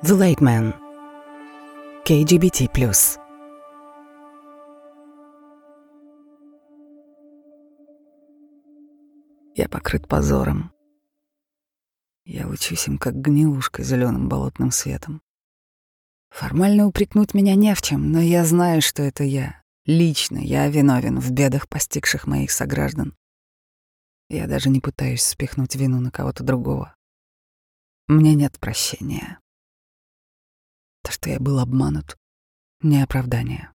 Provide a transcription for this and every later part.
The Late Man. KGBT+. Я покрыт позором. Я лучусь им, как гнилушка зеленым болотным светом. Формально упрекнуть меня не в чем, но я знаю, что это я. Лично я виновен в бедах, постигших моих сограждан. Я даже не пытаюсь спихнуть вину на кого-то другого. Мне нет прощения. То, что я был обманут, не оправдание.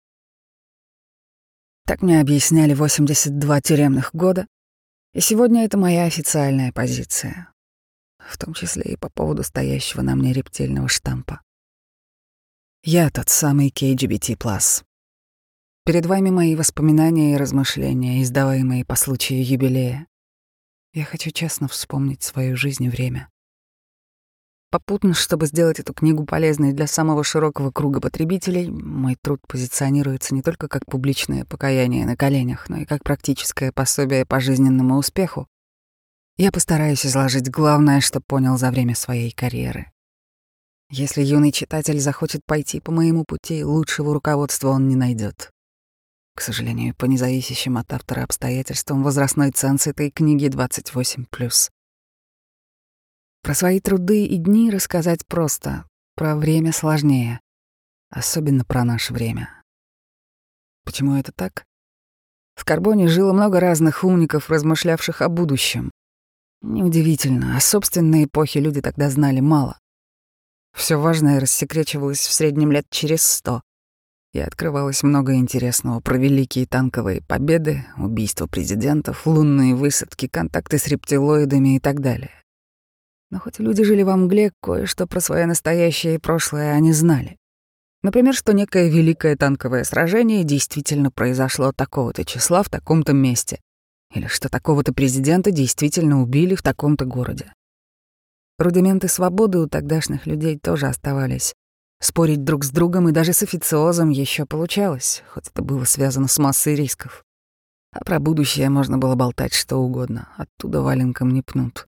Так мне объясняли 82 тюремных года, и сегодня это моя официальная позиция, в том числе и по поводу стоящего на мне рептильного штампа. Я тот самый KGBT+. Перед вами мои воспоминания и размышления, издаваемые по случаю юбилея. Я хочу честно вспомнить свою жизнь и время. Попутно, чтобы сделать эту книгу полезной для самого широкого круга потребителей, мой труд позиционируется не только как публичное покаяние на коленях, но и как практическое пособие по жизненному успеху. Я постараюсь изложить главное, что понял за время своей карьеры. Если юный читатель захочет пойти по моему пути, лучшего руководства он не найдет. К сожалению, по независящим от автора обстоятельствам возрастной ценз этой книги 28+. Про свои труды и дни рассказать просто, про время сложнее, особенно про наше время. Почему это так? В Карбоне жило много разных умников, размышлявших о будущем. Неудивительно, о собственной эпохе люди тогда знали мало. Все важное рассекречивалось в среднем лет через сто, и открывалось много интересного про великие танковые победы, убийства президентов, лунные высадки, контакты с рептилоидами и так далее. Но хоть люди жили во мгле, кое-что про свое настоящее и прошлое они знали. Например, что некое великое танковое сражение действительно произошло такого-то числа в таком-то месте. Или что такого-то президента действительно убили в таком-то городе. Рудименты свободы у тогдашних людей тоже оставались. Спорить друг с другом и даже с официозом еще получалось, хоть это было связано с массой рисков. А про будущее можно было болтать что угодно, оттуда валенком не пнут.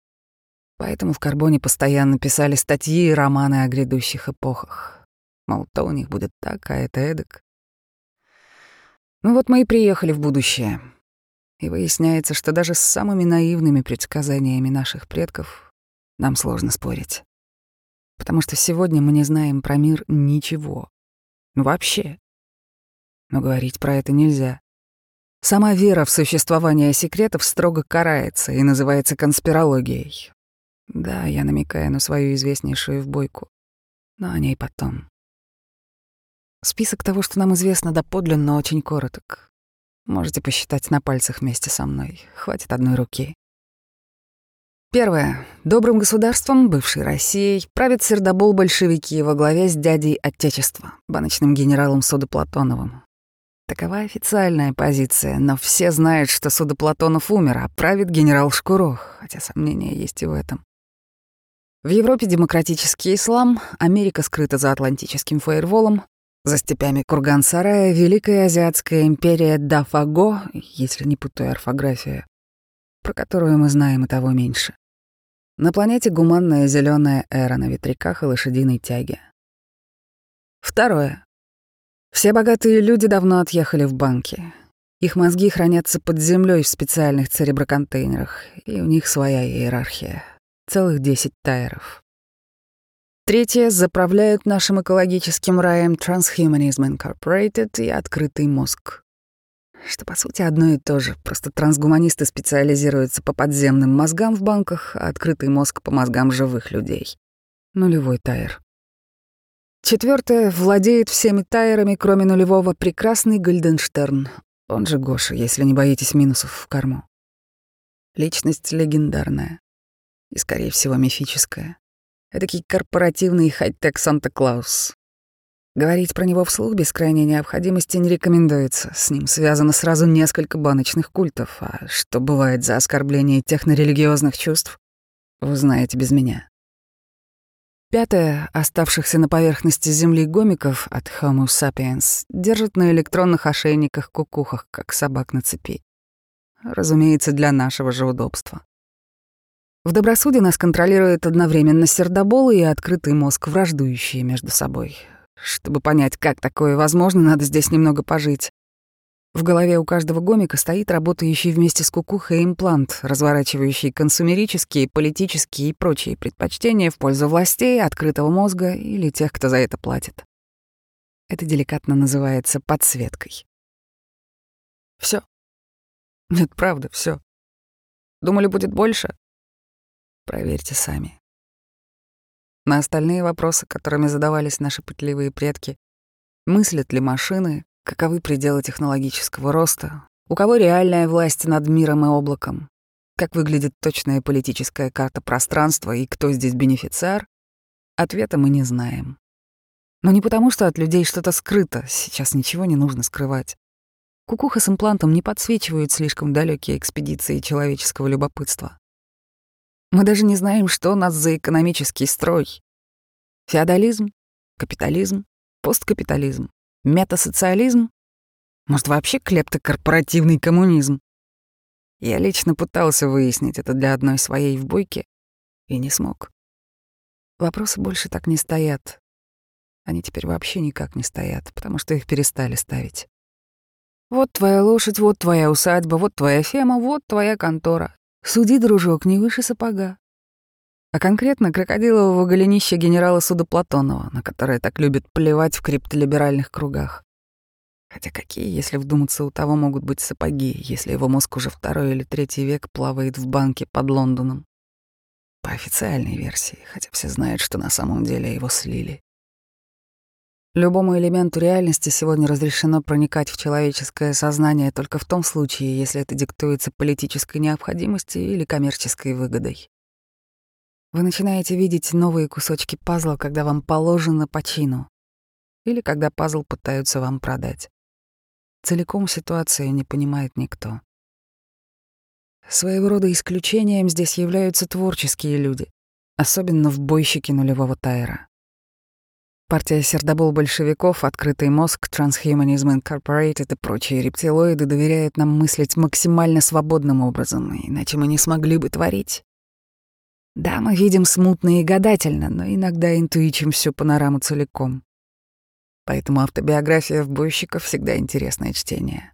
Поэтому в Карбоне постоянно писали статьи и романы о грядущих эпохах. Мол, то у них будет так, а это эдак. Ну вот мы и приехали в будущее. И выясняется, что даже с самыми наивными предсказаниями наших предков нам сложно спорить. Потому что сегодня мы не знаем про мир ничего. Ну вообще. Но говорить про это нельзя. Сама вера в существование секретов строго карается и называется конспирологией. Да, я намекаю на свою известнейшую в бойку, но о ней потом. Список того, что нам известно доподлинно, очень короток. Можете посчитать на пальцах вместе со мной. Хватит одной руки. Первое. Добрым государством, бывшей Россией, правят сердобол-большевики во главе с дядей Отечества, баночным генералом Судоплатоновым. Такова официальная позиция, но все знают, что Судоплатонов умер, а правит генерал Шкурох, хотя сомнения есть и в этом. В Европе демократический ислам, Америка скрыта за Атлантическим фаерволом, за степями Курган-Сарая Великая Азиатская империя Дафаго, если не путаю орфографию, про которую мы знаем и того меньше. На планете гуманная зеленая эра на ветряках и лошадиной тяге. Второе. Все богатые люди давно отъехали в банки. Их мозги хранятся под землей в специальных цереброконтейнерах, и у них своя иерархия целых 10 тайров. Третье — заправляют нашим экологическим раем Transhumanism Incorporated и открытый мозг. Что, по сути, одно и то же, просто трансгуманисты специализируются по подземным мозгам в банках, а открытый мозг — по мозгам живых людей. Нулевой тайр. Четвертое — владеет всеми тайрами, кроме нулевого, прекрасный Гольденштерн, он же Гоша, если не боитесь минусов в корму. Личность легендарная и, скорее всего, мифическое. Эдакий корпоративный хай-тек Санта-Клаус. Говорить про него вслух без крайней необходимости не рекомендуется. С ним связано сразу несколько баночных культов, а что бывает за оскорбление технорелигиозных чувств, вы знаете без меня. Пятое. Оставшихся на поверхности Земли гомиков от Homo sapiens держат на электронных ошейниках-кукухах, как собак на цепи. Разумеется, для нашего же удобства. В добросуде нас контролирует одновременно сердобол и открытый мозг, враждующие между собой. Чтобы понять, как такое возможно, надо здесь немного пожить. В голове у каждого гомика стоит работающий вместе с кукухой имплант, разворачивающий консумерические, политические и прочие предпочтения в пользу властей, открытого мозга или тех, кто за это платит. Это деликатно называется подсветкой. Все. Нет, правда, все. Думали, будет больше? Проверьте сами. На остальные вопросы, которыми задавались наши пытливые предки, мыслят ли машины, каковы пределы технологического роста, у кого реальная власть над миром и облаком, как выглядит точная политическая карта пространства и кто здесь бенефициар, ответа мы не знаем. Но не потому, что от людей что-то скрыто, сейчас ничего не нужно скрывать. Кукуха с имплантом не подсвечивают слишком далекие экспедиции человеческого любопытства. Мы даже не знаем, что нас за экономический строй. Феодализм, капитализм, посткапитализм, метасоциализм, может, вообще клептокорпоративный коммунизм. Я лично пытался выяснить это для одной своей в бойке и не смог. Вопросы больше так не стоят. Они теперь вообще никак не стоят, потому что их перестали ставить. Вот твоя лошадь, вот твоя усадьба, вот твоя фема, вот твоя контора. Суди, дружок, не выше сапога. А конкретно крокодилового голенища генерала Суда Платонова, на которое так любят плевать в криптолиберальных кругах. Хотя какие, если вдуматься, у того могут быть сапоги, если его мозг уже второй или третий век плавает в банке под Лондоном? По официальной версии, хотя все знают, что на самом деле его слили. Любому элементу реальности сегодня разрешено проникать в человеческое сознание только в том случае, если это диктуется политической необходимостью или коммерческой выгодой. Вы начинаете видеть новые кусочки пазла, когда вам положено по чину, или когда пазл пытаются вам продать. Целиком ситуацию не понимает никто. Своего рода исключением здесь являются творческие люди, особенно в бойщике нулевого тайра. Партия сердобол большевиков, открытый мозг, Transhumanism Incorporated и прочие рептилоиды доверяют нам мыслить максимально свободным образом, иначе мы не смогли бы творить. Да, мы видим смутно и гадательно, но иногда интуичим всю панораму целиком. Поэтому автобиография в бойщиков всегда интересное чтение.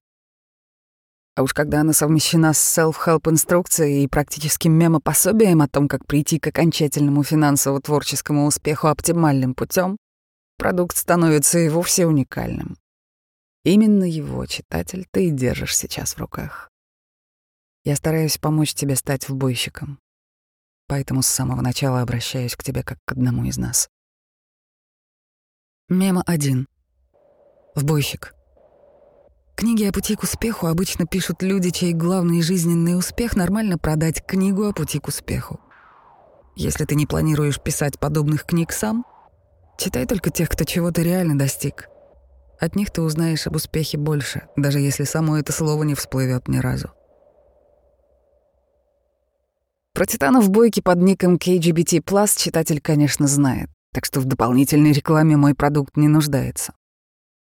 А уж когда она совмещена с self-help инструкцией и практическим мемопособием о том, как прийти к окончательному финансово-творческому успеху оптимальным путем, продукт становится и вовсе уникальным. Именно его, читатель, ты и держишь сейчас в руках. Я стараюсь помочь тебе стать вбойщиком, поэтому с самого начала обращаюсь к тебе как к одному из нас. Мема 1. Вбойщик. Книги о пути к успеху обычно пишут люди, чей главный жизненный успех — нормально продать книгу о пути к успеху. Если ты не планируешь писать подобных книг сам — Читай только тех, кто чего-то реально достиг. От них ты узнаешь об успехе больше, даже если само это слово не всплывет ни разу. Про титанов в бойке под ником KGBT Plus читатель, конечно, знает, так что в дополнительной рекламе мой продукт не нуждается.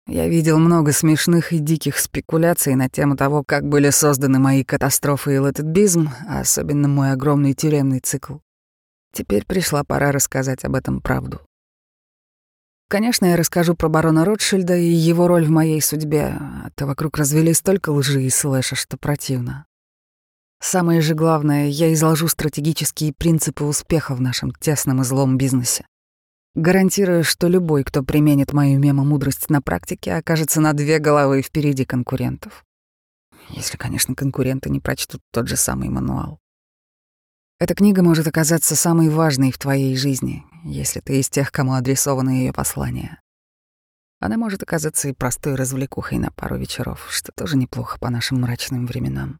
Я видел много смешных и диких спекуляций на тему того, как были созданы мои катастрофы и лететбизм, а особенно мой огромный тюремный цикл. Теперь пришла пора рассказать об этом правду. Конечно, я расскажу про барона Ротшильда и его роль в моей судьбе, а то вокруг развели столько лжи и слэша, что противно. Самое же главное, я изложу стратегические принципы успеха в нашем тесном и злом бизнесе. Гарантирую, что любой, кто применит мою мемо-мудрость на практике, окажется на две головы впереди конкурентов. Если, конечно, конкуренты не прочтут тот же самый мануал. Эта книга может оказаться самой важной в твоей жизни, если ты из тех, кому адресовано ее послание. Она может оказаться и простой развлекухой на пару вечеров, что тоже неплохо по нашим мрачным временам.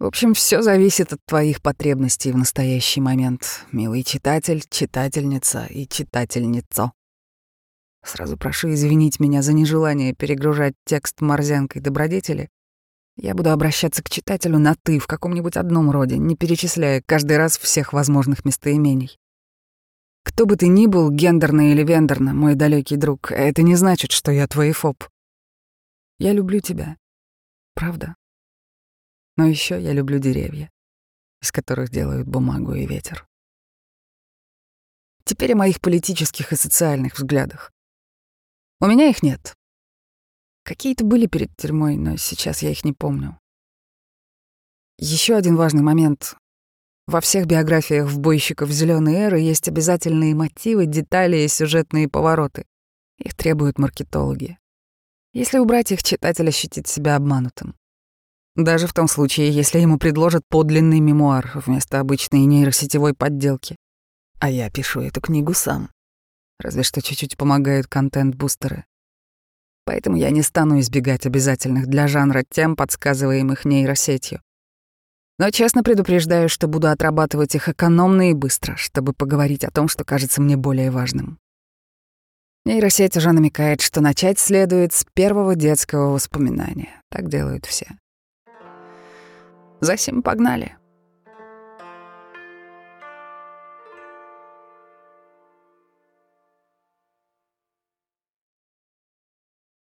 В общем, все зависит от твоих потребностей в настоящий момент, милый читатель, читательница и читательница. Сразу прошу извинить меня за нежелание перегружать текст морзянкой добродетели, я буду обращаться к читателю на «ты» в каком-нибудь одном роде, не перечисляя каждый раз всех возможных местоимений. Кто бы ты ни был, гендерно или вендерно, мой далекий друг, это не значит, что я твой фоб. Я люблю тебя. Правда. Но еще я люблю деревья. из которых делают бумагу и ветер. Теперь о моих политических и социальных взглядах. У меня их нет. Какие-то были перед тюрьмой, но сейчас я их не помню. Еще один важный момент. Во всех биографиях вбойщиков зеленой эры есть обязательные мотивы, детали и сюжетные повороты. Их требуют маркетологи. Если убрать их, читатель ощутит себя обманутым. Даже в том случае, если ему предложат подлинный мемуар вместо обычной нейросетевой подделки. А я пишу эту книгу сам. Разве что чуть-чуть помогают контент-бустеры. Поэтому я не стану избегать обязательных для жанра тем, подсказываемых нейросетью. Но честно предупреждаю, что буду отрабатывать их экономно и быстро, чтобы поговорить о том, что кажется мне более важным. Нейросеть уже намекает, что начать следует с первого детского воспоминания. Так делают все. Засим погнали.